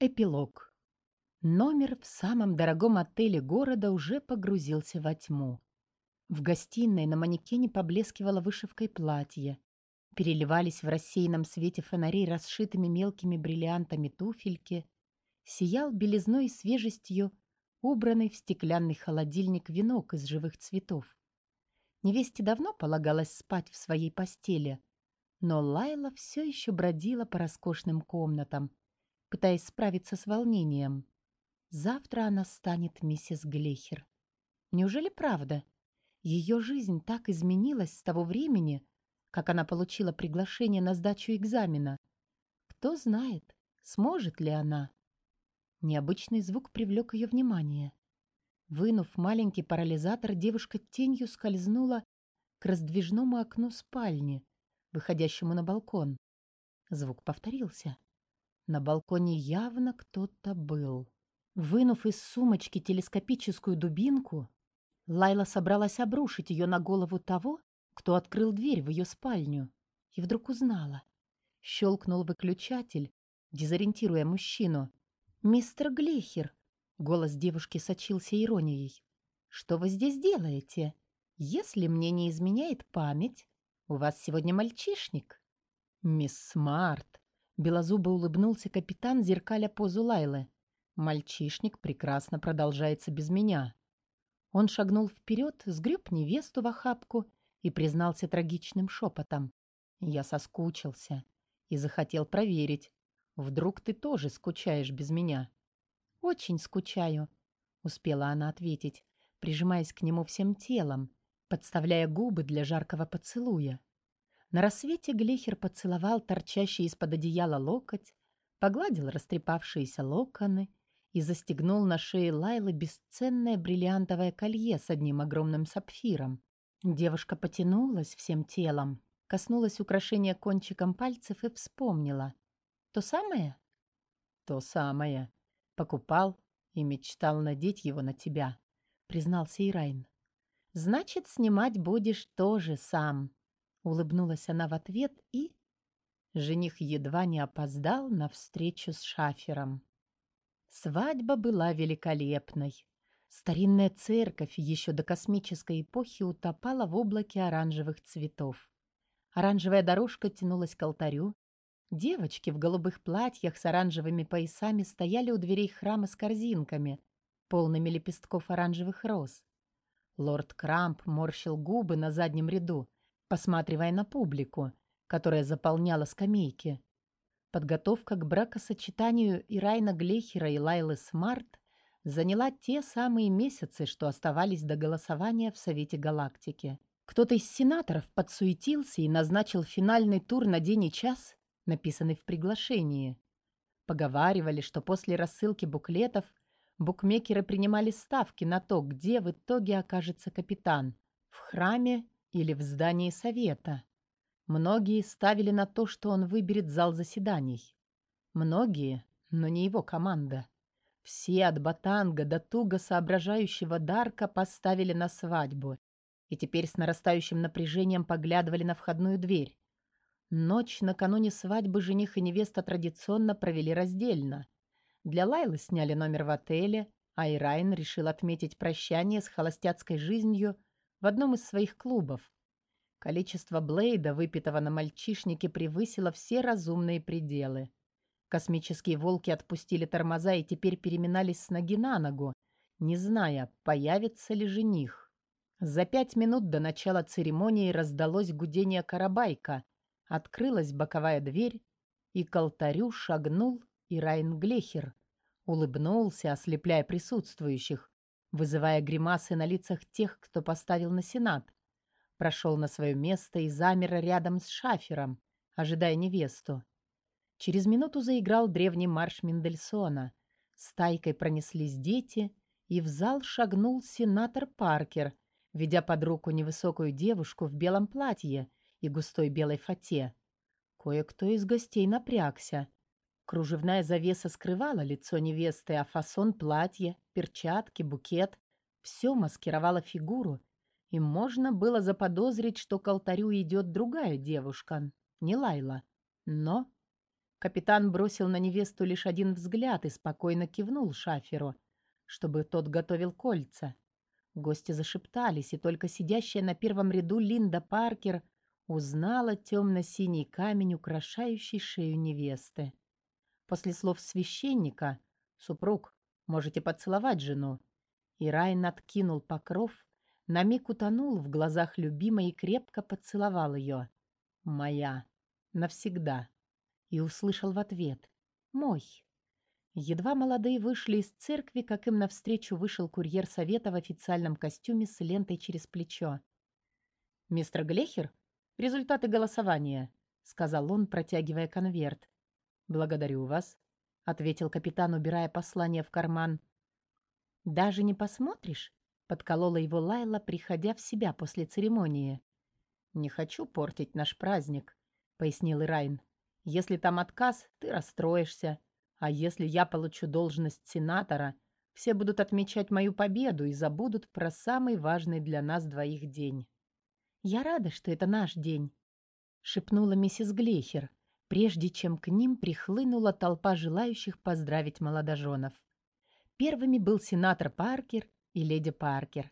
Эпилог. Номер в самом дорогом отеле города уже погрузился во тьму. В гостиной на манекене поблескивала вышивкой платье. Переливались в рассеянном свете фонарей расшитыми мелкими бриллиантами туфельки. Сиял белизной и свежестью убранный в стеклянный холодильник венок из живых цветов. Невесте давно полагалось спать в своей постели, но Лайла все еще бродила по роскошным комнатам — пытаясь справиться с волнением. Завтра она станет миссис Глехер. Неужели правда? Ее жизнь так изменилась с того времени, как она получила приглашение на сдачу экзамена. Кто знает, сможет ли она? Необычный звук привлек ее внимание. Вынув маленький парализатор, девушка тенью скользнула к раздвижному окну спальни, выходящему на балкон. Звук повторился. На балконе явно кто-то был. Вынув из сумочки телескопическую дубинку, Лайла собралась обрушить ее на голову того, кто открыл дверь в ее спальню, и вдруг узнала. Щелкнул выключатель, дезориентируя мужчину. «Мистер Глехер!» — голос девушки сочился иронией. «Что вы здесь делаете? Если мне не изменяет память, у вас сегодня мальчишник?» «Мисс Смарт!» Белозубо улыбнулся капитан, зеркаля позу Лайлы. «Мальчишник прекрасно продолжается без меня». Он шагнул вперед, сгреб невесту в охапку и признался трагичным шепотом. «Я соскучился и захотел проверить. Вдруг ты тоже скучаешь без меня?» «Очень скучаю», — успела она ответить, прижимаясь к нему всем телом, подставляя губы для жаркого поцелуя. На рассвете Глехер поцеловал торчащий из-под одеяла локоть, погладил растрепавшиеся локоны и застегнул на шее Лайлы бесценное бриллиантовое колье с одним огромным сапфиром. Девушка потянулась всем телом, коснулась украшения кончиком пальцев и вспомнила. «То самое?» «То самое. Покупал и мечтал надеть его на тебя», — признался Ирайн. «Значит, снимать будешь тоже сам», Улыбнулась она в ответ и... Жених едва не опоздал на встречу с шафером. Свадьба была великолепной. Старинная церковь еще до космической эпохи утопала в облаке оранжевых цветов. Оранжевая дорожка тянулась к алтарю. Девочки в голубых платьях с оранжевыми поясами стояли у дверей храма с корзинками, полными лепестков оранжевых роз. Лорд Крамп морщил губы на заднем ряду, посматривая на публику, которая заполняла скамейки. Подготовка к бракосочетанию Ирайна Глехера и Лайлы Смарт заняла те самые месяцы, что оставались до голосования в Совете Галактики. Кто-то из сенаторов подсуетился и назначил финальный тур на день и час, написанный в приглашении. Поговаривали, что после рассылки буклетов букмекеры принимали ставки на то, где в итоге окажется капитан – в храме или в здании совета. Многие ставили на то, что он выберет зал заседаний. Многие, но не его команда. Все от Батанга до туго соображающего Дарка поставили на свадьбу и теперь с нарастающим напряжением поглядывали на входную дверь. Ночь накануне свадьбы жених и невеста традиционно провели раздельно. Для Лайлы сняли номер в отеле, а Ирайн решил отметить прощание с холостяцкой жизнью в одном из своих клубов. Количество Блейда, выпитого на мальчишнике, превысило все разумные пределы. Космические волки отпустили тормоза и теперь переминались с ноги на ногу, не зная, появится ли жених. За пять минут до начала церемонии раздалось гудение карабайка, открылась боковая дверь, и к алтарю шагнул Ирайн Глехер. Улыбнулся, ослепляя присутствующих, вызывая гримасы на лицах тех, кто поставил на Сенат. Прошел на свое место и замер рядом с шафером, ожидая невесту. Через минуту заиграл древний марш Мендельсона. Стайкой пронеслись дети, и в зал шагнул сенатор Паркер, ведя под руку невысокую девушку в белом платье и густой белой фате. Кое-кто из гостей напрягся. Кружевная завеса скрывала лицо невесты, а фасон платья, перчатки, букет — все маскировало фигуру, и можно было заподозрить, что к алтарю идет другая девушка, не Лайла. Но Капитан бросил на невесту лишь один взгляд и спокойно кивнул Шаферу, чтобы тот готовил кольца. Гости зашептались, и только сидящая на первом ряду Линда Паркер узнала темно-синий камень, украшающий шею невесты. После слов священника «Супруг, можете поцеловать жену», и Райн откинул покров, на миг утонул в глазах любимой и крепко поцеловал ее. «Моя. Навсегда». И услышал в ответ «Мой». Едва молодые вышли из церкви, как им навстречу вышел курьер совета в официальном костюме с лентой через плечо. «Мистер Глехер, результаты голосования», — сказал он, протягивая конверт. «Благодарю вас», — ответил капитан, убирая послание в карман. «Даже не посмотришь?» — подколола его Лайла, приходя в себя после церемонии. «Не хочу портить наш праздник», — пояснил Ирайн. «Если там отказ, ты расстроишься. А если я получу должность сенатора, все будут отмечать мою победу и забудут про самый важный для нас двоих день». «Я рада, что это наш день», — шепнула миссис Глейхер, прежде чем к ним прихлынула толпа желающих поздравить молодоженов. Первыми был сенатор Паркер и леди Паркер.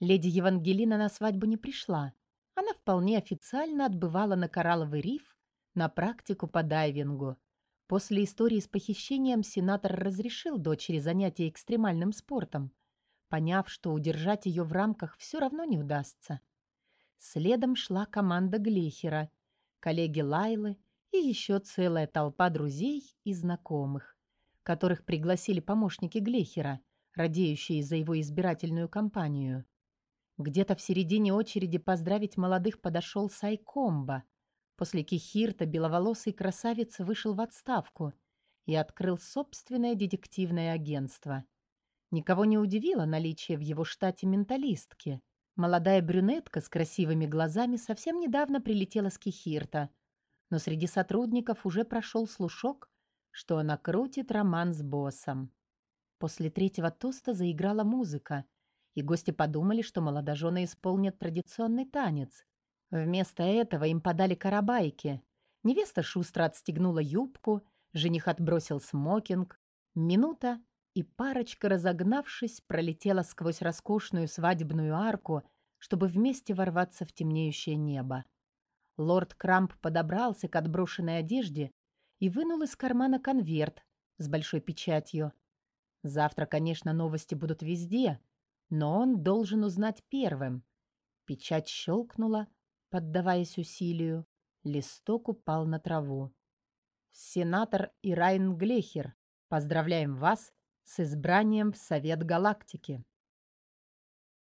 Леди Евангелина на свадьбу не пришла. Она вполне официально отбывала на Коралловый риф на практику по дайвингу. После истории с похищением сенатор разрешил дочери занятия экстремальным спортом, поняв, что удержать ее в рамках все равно не удастся. Следом шла команда Глехера, коллеги Лайлы и еще целая толпа друзей и знакомых, которых пригласили помощники Глехера, радеющие за его избирательную кампанию. Где-то в середине очереди поздравить молодых подошел Сайкомба. После Кихирта беловолосый красавец вышел в отставку и открыл собственное детективное агентство. Никого не удивило наличие в его штате менталистки. Молодая брюнетка с красивыми глазами совсем недавно прилетела с Кихирта – но среди сотрудников уже прошел слушок, что она крутит роман с боссом. После третьего тоста заиграла музыка, и гости подумали, что молодожены исполнят традиционный танец. Вместо этого им подали карабайки. Невеста шустро отстегнула юбку, жених отбросил смокинг. Минута, и парочка, разогнавшись, пролетела сквозь роскошную свадебную арку, чтобы вместе ворваться в темнеющее небо. Лорд Крамп подобрался к отброшенной одежде и вынул из кармана конверт с большой печатью. Завтра, конечно, новости будут везде, но он должен узнать первым. Печать щелкнула, поддаваясь усилию. Листок упал на траву. «Сенатор Ирайн Глехер, поздравляем вас с избранием в Совет Галактики!»